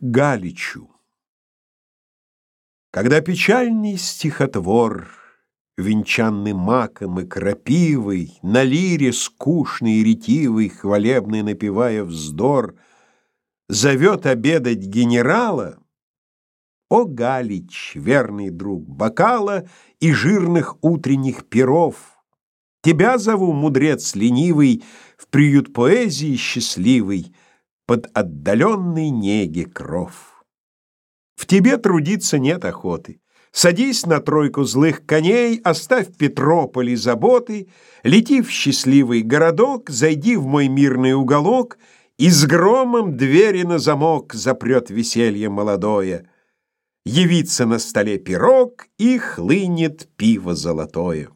Галичу Когда печальный стихотвор, Венчанный маком и крапивой, На лире скучный и ретивый, Хвалебный напевая вздор, Зовет обедать генерала, О, Галич, верный друг бокала И жирных утренних перов! Тебя зову, мудрец ленивый, В приют поэзии счастливый, Под отдаленной неги кров. В тебе трудиться нет охоты. Садись на тройку злых коней, Оставь Петрополь и заботы, Лети в счастливый городок, Зайди в мой мирный уголок, И с громом двери на замок Запрет веселье молодое. Явится на столе пирог, И хлынет пиво золотое.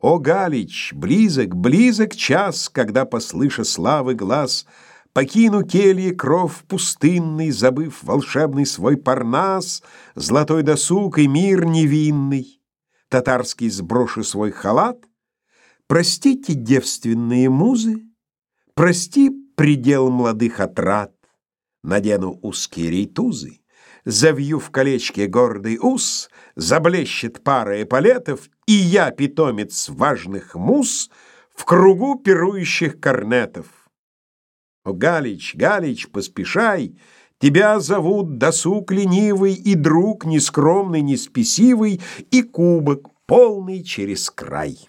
О, Галич, близок, близок час, Когда, послыша славы глаз, Покину кельи кров пустынный, Забыв волшебный свой парнас, Золотой досуг и мир невинный, Татарский сброшу свой халат. Простите, девственные музы, Прости, предел молодых отрад, Надену узкие рейтузы, Завью в колечке гордый ус, Заблещет пара эполетов, И я, питомец важных мус, В кругу пирующих корнетов. О, Галич, Галич, поспешай, Тебя зовут досуг ленивый И друг нескромный, неспесивый, И кубок полный через край.